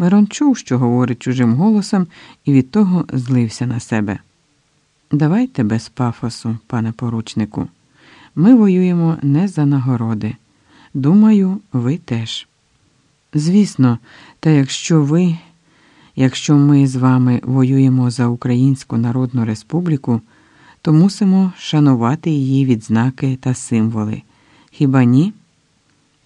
Мирон чув, що говорить чужим голосом, і від того злився на себе. Давайте без пафосу, пане поручнику. Ми воюємо не за нагороди. Думаю, ви теж. Звісно, та якщо ви, якщо ми з вами воюємо за Українську Народну Республіку, то мусимо шанувати її відзнаки та символи. Хіба ні?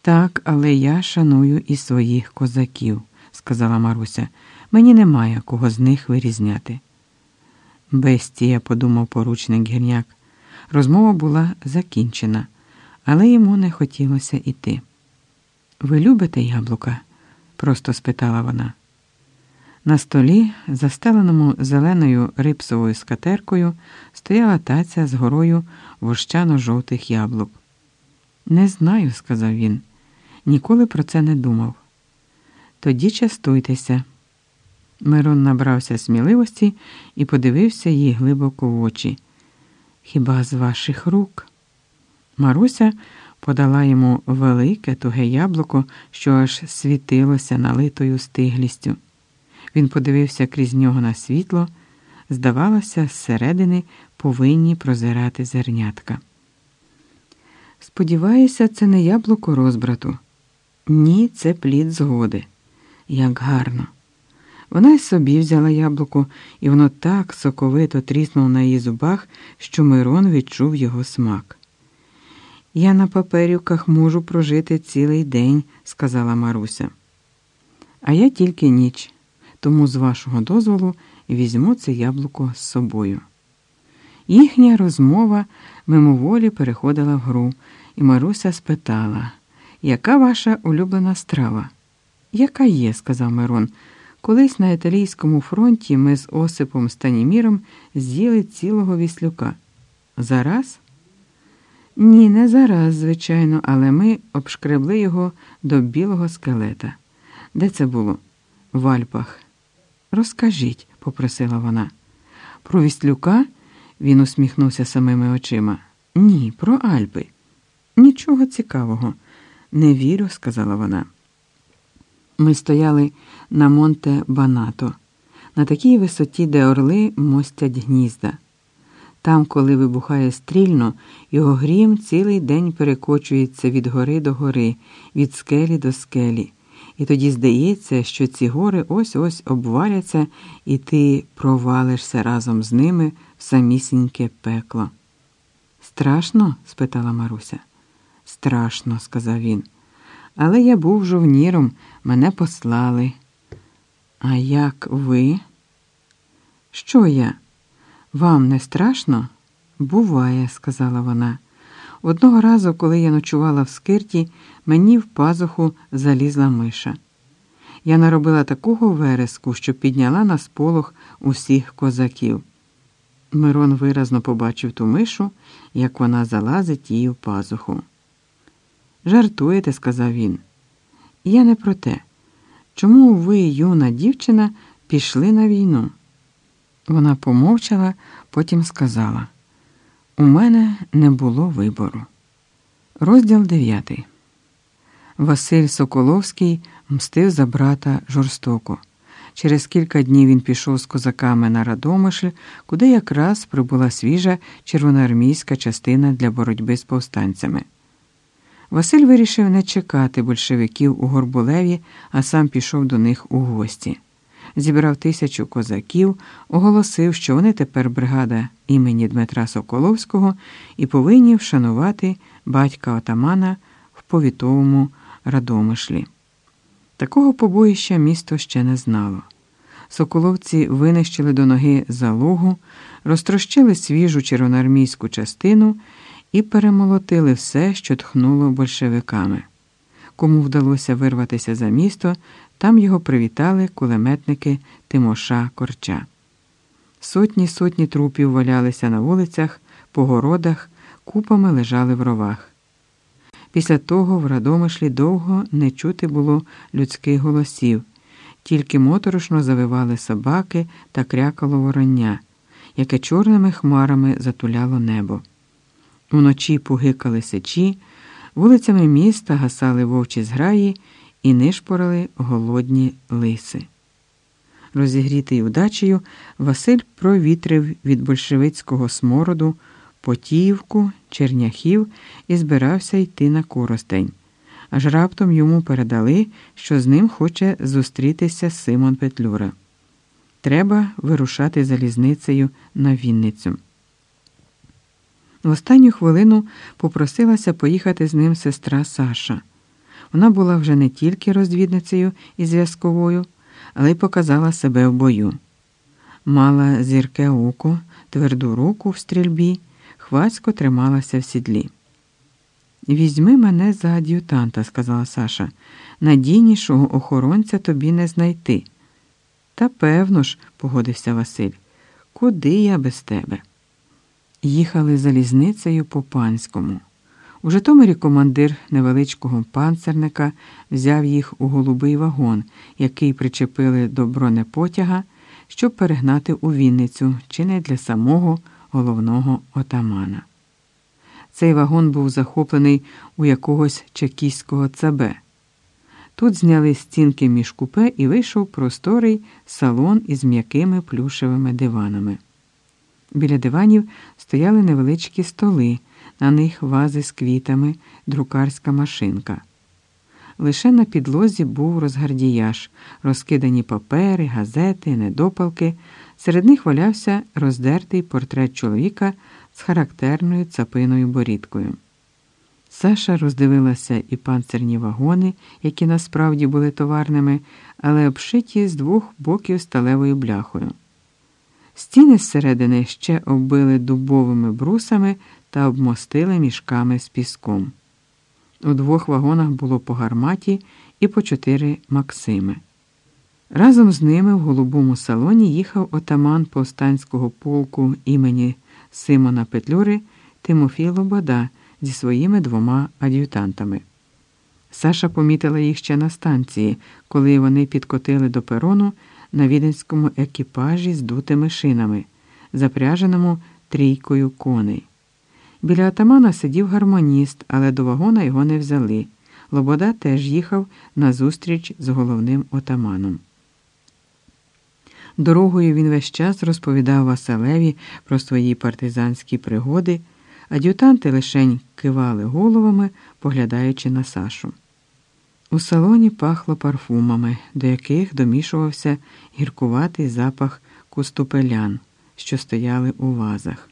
Так, але я шаную і своїх козаків, сказала Маруся. Мені немає кого з них вирізняти. Бестія, подумав поручник гірняк. Розмова була закінчена, але йому не хотілося йти. Ви любите яблука? просто спитала вона. На столі, застеленому зеленою рипсовою скатеркою, стояла таця з горою вощано-жовтих яблук. Не знаю, сказав він, ніколи про це не думав. Тоді частуйтеся. Мирон набрався сміливості і подивився їй глибоко в очі. Хіба з ваших рук? Маруся подала йому велике туге яблуко, що аж світилося налитою стиглістю. Він подивився крізь нього на світло, здавалося, зсередини повинні прозирати зернятка. Сподіваюся, це не яблуко розбрату. Ні, це плід згоди. Як гарно. Вона й собі взяла яблуко, і воно так соковито тріснуло на її зубах, що Мирон відчув його смак. Я на паперюках можу прожити цілий день, сказала Маруся. А я тільки ніч, тому з вашого дозволу візьму це яблуко з собою. Їхня розмова мимоволі переходила в гру, і Маруся спитала, яка ваша улюблена страва? Яка є, сказав Мирон. Колись на італійському фронті ми з Осипом Станіміром з'їли цілого віслюка. Зараз? Ні, не зараз, звичайно, але ми обшкребли його до білого скелета. Де це було? В Альпах. Розкажіть, попросила вона. Про віслюка? Він усміхнувся самими очима. Ні, про Альпи. Нічого цікавого. Не вірю, сказала вона. Ми стояли на Монте Банато, на такій висоті, де орли мостять гнізда. Там, коли вибухає стрільно, його грім цілий день перекочується від гори до гори, від скелі до скелі. І тоді здається, що ці гори ось ось обваляться, і ти провалишся разом з ними в самісіньке пекло. Страшно? спитала Маруся. Страшно, сказав він. Але я був жовніром, мене послали. А як ви? Що я? Вам не страшно? Буває, сказала вона. Одного разу, коли я ночувала в скирті, мені в пазуху залізла миша. Я наробила такого вереску, що підняла на сполох усіх козаків. Мирон виразно побачив ту мишу, як вона залазить їй в пазуху. Жартуєте, сказав він. Я не про те. Чому ви, юна дівчина, пішли на війну? Вона помовчала, потім сказала: У мене не було вибору. Розділ дев'ятий. Василь Соколовський мстив за брата жорстоко. Через кілька днів він пішов з козаками на Радомишль, куди якраз прибула свіжа червоноармійська частина для боротьби з повстанцями. Василь вирішив не чекати большевиків у Горбулеві, а сам пішов до них у гості. Зібрав тисячу козаків, оголосив, що вони тепер бригада імені Дмитра Соколовського і повинні вшанувати батька отамана в повітовому Радомишлі. Такого побоїща місто ще не знало. Соколовці винищили до ноги залогу, розтрощили свіжу червоноармійську частину і перемолотили все, що тхнуло большевиками. Кому вдалося вирватися за місто, там його привітали кулеметники Тимоша Корча. Сотні сотні трупів валялися на вулицях, по городах, купами лежали в ровах. Після того в Радомишлі довго не чути було людських голосів, тільки моторошно завивали собаки та крякало вороння, яке чорними хмарами затуляло небо. Уночі пугикали сечі, вулицями міста гасали вовчі зграї, і нишпорили голодні лиси. Розігрітий удачею, Василь провітрив від большевицького смороду Потіївку, Черняхів і збирався йти на Коростень. Аж раптом йому передали, що з ним хоче зустрітися Симон Петлюра. Треба вирушати залізницею на Вінницю. В останню хвилину попросилася поїхати з ним сестра Саша. Вона була вже не тільки розвідницею і зв'язковою, але й показала себе в бою. Мала зірке око, тверду руку в стрільбі, хвацько трималася в сідлі. Візьми мене за ад'ютанта, сказала Саша. Надійнішого охоронця тобі не знайти. Та певно ж, погодився Василь, куди я без тебе? Їхали залізницею по панському. У Житомирі командир невеличкого панцерника взяв їх у голубий вагон, який причепили до бронепотяга, щоб перегнати у Вінницю чи не для самого головного отамана. Цей вагон був захоплений у якогось чекіського цабе. Тут зняли стінки між купе і вийшов просторий салон із м'якими плюшевими диванами. Біля диванів стояли невеличкі столи, на них вази з квітами, друкарська машинка. Лише на підлозі був розгардіяж, розкидані папери, газети, недопалки. Серед них валявся роздертий портрет чоловіка з характерною цапиною борідкою. Саша роздивилася і панцирні вагони, які насправді були товарними, але обшиті з двох боків сталевою бляхою. Стіни зсередини ще оббили дубовими брусами та обмостили мішками з піском. У двох вагонах було по гарматі і по чотири Максими. Разом з ними в голубому салоні їхав отаман повстанського полку імені Симона Петлюри Тимофій Лобода зі своїми двома ад'ютантами. Саша помітила їх ще на станції, коли вони підкотили до перону на віденському екіпажі з дутими шинами, запряженому трійкою коней. Біля атамана сидів гармоніст, але до вагона його не взяли. Лобода теж їхав на зустріч з головним отаманом. Дорогою він весь час розповідав Василеві про свої партизанські пригоди, ад'ютанти лишень кивали головами, поглядаючи на Сашу. У салоні пахло парфумами, до яких домішувався гіркуватий запах куступелян, що стояли у вазах.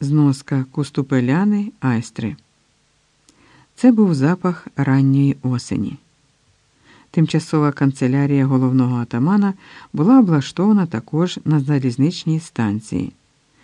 Зноска куступеляни айстри. Це був запах ранньої осені. Тимчасова канцелярія головного атамана була облаштована також на залізничній станції.